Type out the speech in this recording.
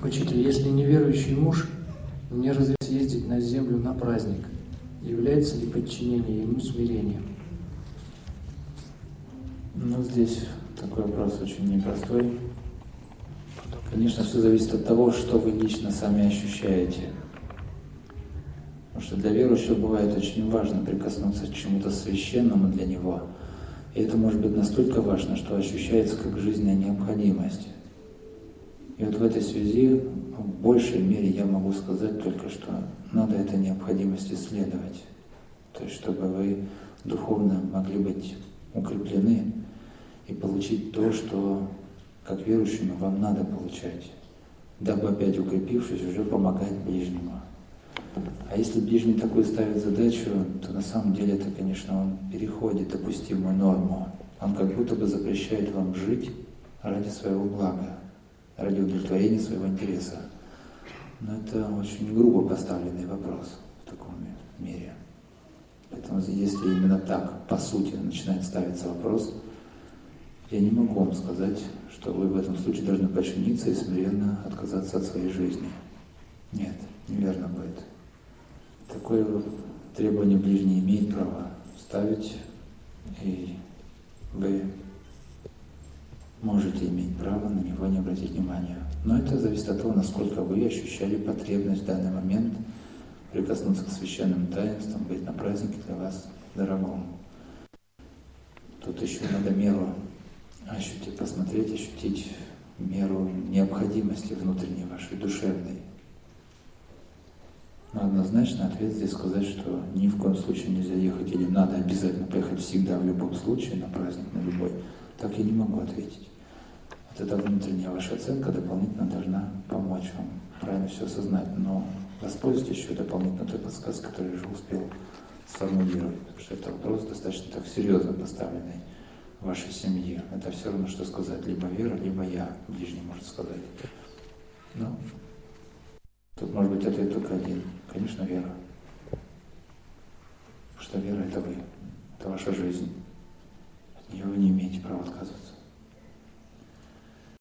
Учитель, если неверующий муж мне разрешил ездить на землю на праздник, является ли подчинение ему смирением? Ну, здесь такой вопрос очень непростой. Конечно, все зависит от того, что вы лично сами ощущаете. Потому что для верующего бывает очень важно прикоснуться к чему-то священному для него. И это может быть настолько важно, что ощущается как жизненная необходимость. И вот в этой связи в большей мере я могу сказать только, что надо этой необходимости следовать. То есть, чтобы вы духовно могли быть укреплены и получить то, что как верующему вам надо получать, дабы опять укрепившись уже помогать ближнему. А если ближний такой ставит задачу, то на самом деле это, конечно, он переходит допустимую норму. Он как будто бы запрещает вам жить ради своего блага ради удовлетворения своего интереса. Но это очень грубо поставленный вопрос в таком мире. Поэтому если именно так, по сути, начинает ставиться вопрос, я не могу вам сказать, что вы в этом случае должны подчиниться и смиренно отказаться от своей жизни. Нет, неверно будет. Такое требование ближний имеет право ставить, и вы можете иметь право на него не обратить внимания. Но это зависит от того, насколько вы ощущали потребность в данный момент прикоснуться к священным таинствам, быть на празднике для вас дорогом. Тут еще надо меру ощутить, посмотреть, ощутить меру необходимости внутренней вашей, душевной. Но однозначно ответ здесь сказать, что ни в коем случае нельзя ехать или надо обязательно поехать всегда в любом случае на праздник, на любой так я не могу ответить. Вот эта внутренняя ваша оценка дополнительно должна помочь вам правильно все осознать. Но воспользуйтесь еще дополнительно той подсказкой, которую я уже успел сформулировать. Потому что это вопрос достаточно так серьезно поставленный в вашей семье. Это все равно, что сказать, либо вера, либо я, ближний может сказать. Ну, тут может быть ответ только один. Конечно, вера. Потому что вера – это вы, это ваша жизнь. И вы не имеете права отказываться.